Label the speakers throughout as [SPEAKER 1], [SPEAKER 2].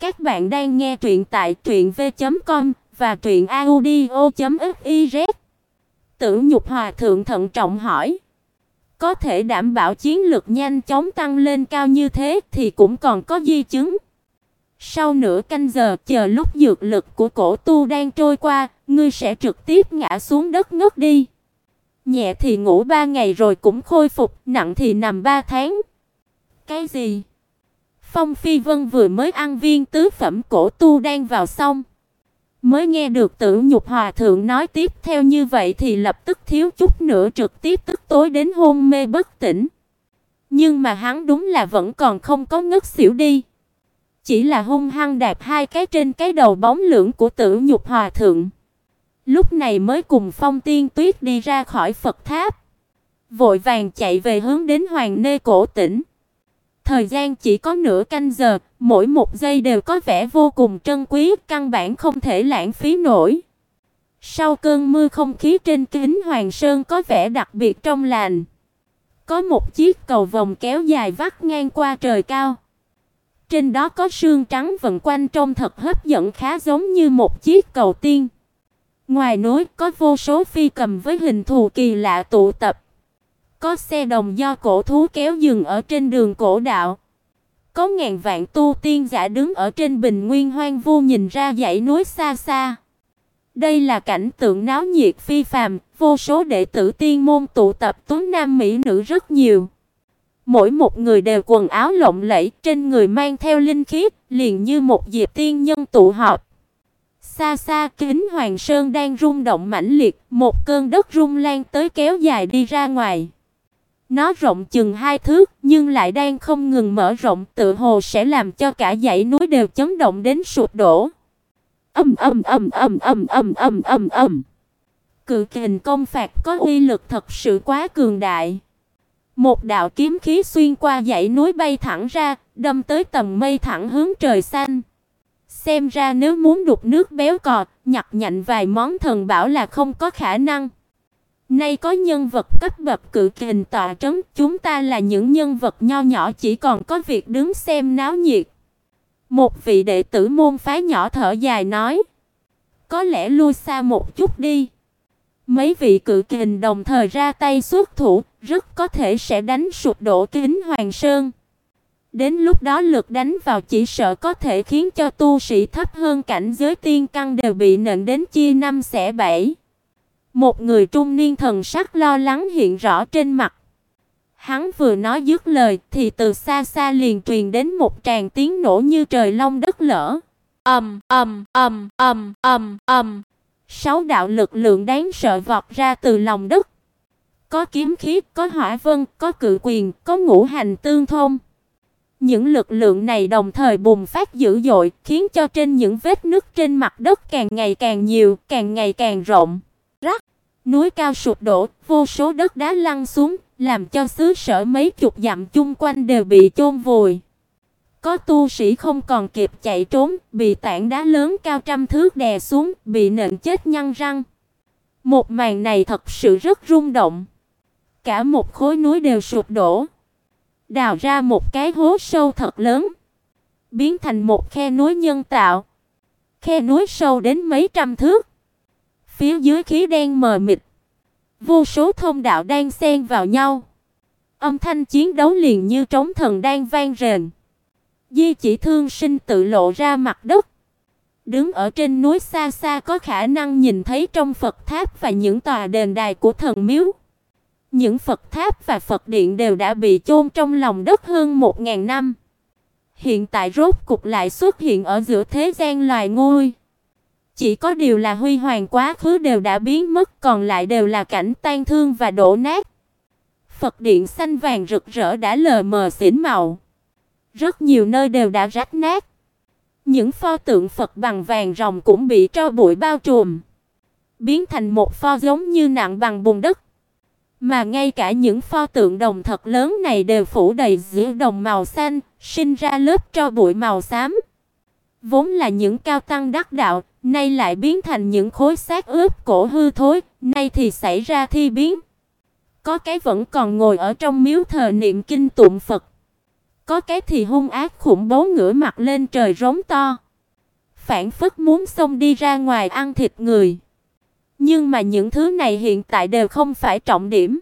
[SPEAKER 1] Các bạn đang nghe truyện tại truyệnv.com và truyệnaudio.fiz. Tử Nhục Hòa thượng thận trọng hỏi: "Có thể đảm bảo chiến lực nhanh chóng tăng lên cao như thế thì cũng còn có di chứng?" Sau nửa canh giờ, chờ lúc dược lực của cổ tu đang trôi qua, ngươi sẽ trực tiếp ngã xuống đất ngất đi. Nhẹ thì ngủ ba ngày rồi cũng khôi phục, nặng thì nằm ba tháng. Cái gì? Phong Phi Vân vừa mới ăn viên tứ phẩm cổ tu đang vào xong, mới nghe được Tử Nhục Hòa thượng nói tiếp theo như vậy thì lập tức thiếu chút nữa trực tiếp tức tối đến hôn mê bất tỉnh. Nhưng mà hắn đúng là vẫn còn không có ngất xỉu đi, chỉ là hung hăng đạp hai cái trên cái đầu bóng lưỡng của Tử Nhục Hòa thượng. Lúc này mới cùng Phong Tiên Tuyết đi ra khỏi Phật tháp, vội vàng chạy về hướng đến Hoàng Nê cổ tỉnh. Thời gian chỉ có nửa canh giờ, mỗi một giây đều có vẻ vô cùng trân quý, căn bản không thể lãng phí nổi. Sau cơn mưa không khí trên kính Hoàng Sơn có vẻ đặc biệt trong lành. Có một chiếc cầu vòng kéo dài vắt ngang qua trời cao. Trên đó có sương trắng vần quanh trông thật hấp dẫn khá giống như một chiếc cầu tiên. Ngoài núi có vô số phi cầm với hình thù kỳ lạ tụ tập. Có xe đồng do cổ thú kéo dừng ở trên đường cổ đạo. Có ngàn vạn tu tiên giả đứng ở trên bình nguyên hoang vu nhìn ra dãy núi xa xa. Đây là cảnh tượng náo nhiệt phi phàm, vô số đệ tử tiên môn tụ tập tuấn nam mỹ nữ rất nhiều. Mỗi một người đều quần áo lộng lẫy, trên người mang theo linh khí, liền như một diệp tiên nhân tụ họp. Xa xa kính Hoàng Sơn đang rung động mãnh liệt, một cơn đất rung lan tới kéo dài đi ra ngoài. Nó rộng chừng hai thước, nhưng lại đang không ngừng mở rộng, tự hồ sẽ làm cho cả dãy núi đều chấn động đến sụp đổ. Ầm ầm ầm ầm ầm ầm ầm ầm ầm. Cự kình công phạt có uy lực thật sự quá cường đại. Một đạo kiếm khí xuyên qua dãy núi bay thẳng ra, đâm tới tầng mây thẳng hướng trời xanh. Xem ra nếu muốn đục nước béo cò, nhặt nhạnh vài món thần bảo là không có khả năng. Nay có nhân vật cấp bậc cự kình tọa trấn, chúng ta là những nhân vật nho nhỏ chỉ còn có việc đứng xem náo nhiệt. Một vị đệ tử môn phái nhỏ thở dài nói: "Có lẽ lui xa một chút đi." Mấy vị cự kình đồng thời ra tay xuất thủ, rất có thể sẽ đánh sụp đổ kính Hoàng Sơn. Đến lúc đó lực đánh vào chỉ sợ có thể khiến cho tu sĩ thấp hơn cảnh giới tiên căn đều bị nện đến chia năm xẻ bảy. Một người trung niên thần sắc lo lắng hiện rõ trên mặt. Hắn vừa nói dứt lời thì từ xa xa liền truyền đến một tràng tiếng nổ như trời long đất lở. Ầm ầm ầm ầm ầm ầm. Sáu đạo lực lượng đáng sợ vọt ra từ lòng đất. Có kiếm khí, có hỏa vân, có cự quyền, có ngũ hành tương thông. Những lực lượng này đồng thời bùng phát dữ dội, khiến cho trên những vết nứt trên mặt đất càng ngày càng nhiều, càng ngày càng rộng. Rắc, núi cao sụp đổ, vô số đất đá lăn xuống, làm cho xứ sở mấy chục dặm chung quanh đều bị chôn vùi. Có tu sĩ không còn kịp chạy trốn, bị tảng đá lớn cao trăm thước đè xuống, bị nện chết nhăn răng. Một màn này thật sự rất rung động. Cả một khối núi đều sụp đổ, đào ra một cái hố sâu thật lớn, biến thành một khe núi nhân tạo. Khe núi sâu đến mấy trăm thước. Phía dưới khí đen mờ mịt, vô số thông đạo đang xen vào nhau. Âm thanh chiến đấu liền như trống thần đang vang rền. Di chỉ thương sinh tự lộ ra mặt đất. Đứng ở trên núi xa xa có khả năng nhìn thấy trong Phật tháp và những tòa đền đài của thần miếu. Những Phật tháp và Phật điện đều đã bị chôn trong lòng đất hơn một ngàn năm. Hiện tại rốt cục lại xuất hiện ở giữa thế gian loài ngôi. Chỉ có điều là huy hoàng quá khứ đều đã biến mất, còn lại đều là cảnh tan thương và đổ nát. Phật điện xanh vàng rực rỡ đã lờ mờ xỉn màu. Rất nhiều nơi đều đã rách nát. Những pho tượng Phật bằng vàng ròng cũng bị tro bụi bao trùm, biến thành một pho giống như nặng bằng bùn đất. Mà ngay cả những pho tượng đồng thật lớn này đều phủ đầy giữa đồng màu xanh, sinh ra lớp tro bụi màu xám. Vốn là những cao tăng đắc đạo, nay lại biến thành những khối xác ướp cổ hư thối, nay thì xảy ra thi biến. Có cái vẫn còn ngồi ở trong miếu thờ niệm kinh tụng Phật, có cái thì hung ác khủng bố ngửa mặt lên trời rống to. Phản phất muốn xông đi ra ngoài ăn thịt người. Nhưng mà những thứ này hiện tại đều không phải trọng điểm.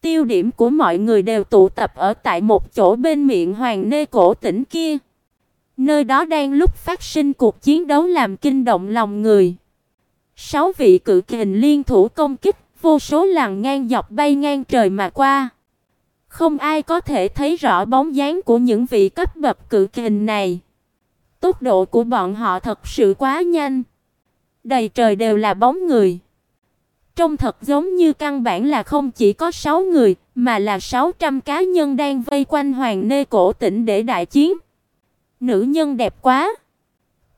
[SPEAKER 1] Tiêu điểm của mọi người đều tụ tập ở tại một chỗ bên miệng hoàng nê cổ tỉnh kia. Nơi đó đang lúc phát sinh cuộc chiến đấu làm kinh động lòng người. Sáu vị cự kình liên thủ công kích, vô số lằn ngang dọc bay ngang trời mà qua. Không ai có thể thấy rõ bóng dáng của những vị cấp bậc cự kình này. Tốc độ của bọn họ thật sự quá nhanh. Đầy trời đều là bóng người. Trông thật giống như căn bản là không chỉ có 6 người, mà là 600 cá nhân đang vây quanh Hoàng Nê cổ tỉnh để đại chiến. Nữ nhân đẹp quá.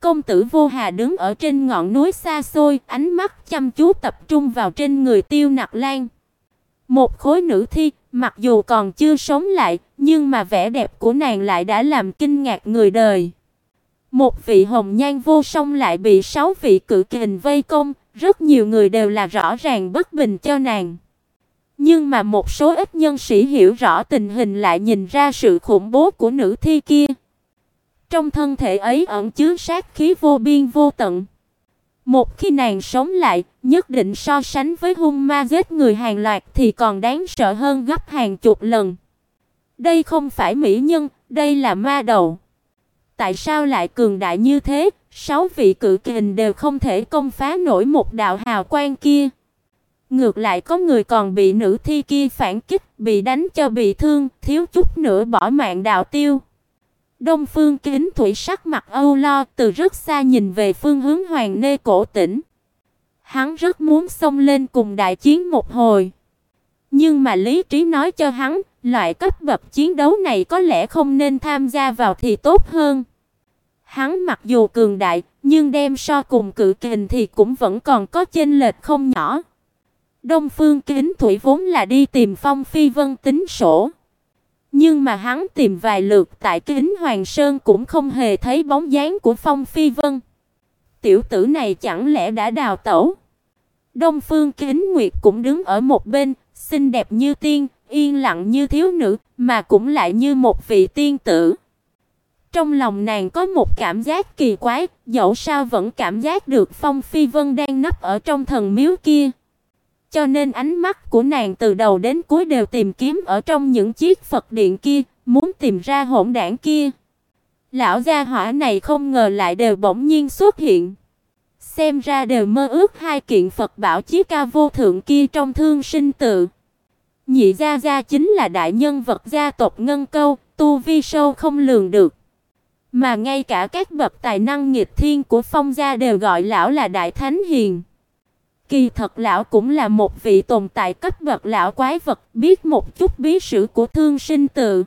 [SPEAKER 1] Công tử Vô Hà đứng ở trên ngọn núi xa xôi, ánh mắt chăm chú tập trung vào trên người Tiêu Nặc Lan. Một khối nữ thi, mặc dù còn chưa sống lại, nhưng mà vẻ đẹp của nàng lại đã làm kinh ngạc người đời. Một vị hồng nhan vô song lại bị sáu vị cự kình vây công, rất nhiều người đều là rõ ràng bất bình cho nàng. Nhưng mà một số ít nhân sĩ hiểu rõ tình hình lại nhìn ra sự khủng bố của nữ thi kia. Trong thân thể ấy ẩn chứa sát khí vô biên vô tận. Một khi nàng sống lại, nhất định so sánh với hung ma giết người hàng loạt thì còn đáng sợ hơn gấp hàng chục lần. Đây không phải mỹ nhân, đây là ma đầu. Tại sao lại cường đại như thế? Sáu vị cự kình đều không thể công phá nổi một đạo hào quang kia. Ngược lại có người còn bị nữ thi kia phản kích, bị đánh cho bị thương, thiếu chút nữa bỏ mạng đạo tiêu. Đông Phương Kính Thủy sắc mặt âu lo, từ rất xa nhìn về phương hướng Hoàng Nê cổ tỉnh. Hắn rất muốn xông lên cùng đại chiến một hồi. Nhưng mà lý trí nói cho hắn, loại cấp bậc chiến đấu này có lẽ không nên tham gia vào thì tốt hơn. Hắn mặc dù cường đại, nhưng đem so cùng cự kình thì cũng vẫn còn có chênh lệch không nhỏ. Đông Phương Kính Thủy vốn là đi tìm Phong Phi Vân tính sổ. Nhưng mà hắn tìm vài lượt tại Kính Hoàng Sơn cũng không hề thấy bóng dáng của Phong Phi Vân. Tiểu tử này chẳng lẽ đã đào tẩu? Đông Phương Kính Nguyệt cũng đứng ở một bên, xinh đẹp như tiên, yên lặng như thiếu nữ, mà cũng lại như một vị tiên tử. Trong lòng nàng có một cảm giác kỳ quái, dẫu sao vẫn cảm giác được Phong Phi Vân đang nấp ở trong thần miếu kia. Cho nên ánh mắt của nàng từ đầu đến cuối đều tìm kiếm ở trong những chiếc Phật điện kia, muốn tìm ra hỗn đảng kia. Lão gia hỏa này không ngờ lại đều bỗng nhiên xuất hiện. Xem ra đều mơ ước hai kiện Phật bảo chí ca vô thượng kia trong thương sinh tự. Nhị gia gia chính là đại nhân vật gia tộc Ngân Câu, tu vi sâu không lường được. Mà ngay cả các bậc tài năng nghịch thiên của Phong gia đều gọi lão là đại thánh hiền. Kỳ thật lão cũng là một vị tồn tại cấp bậc lão quái vật, biết một chút bí sử của thương sinh tự.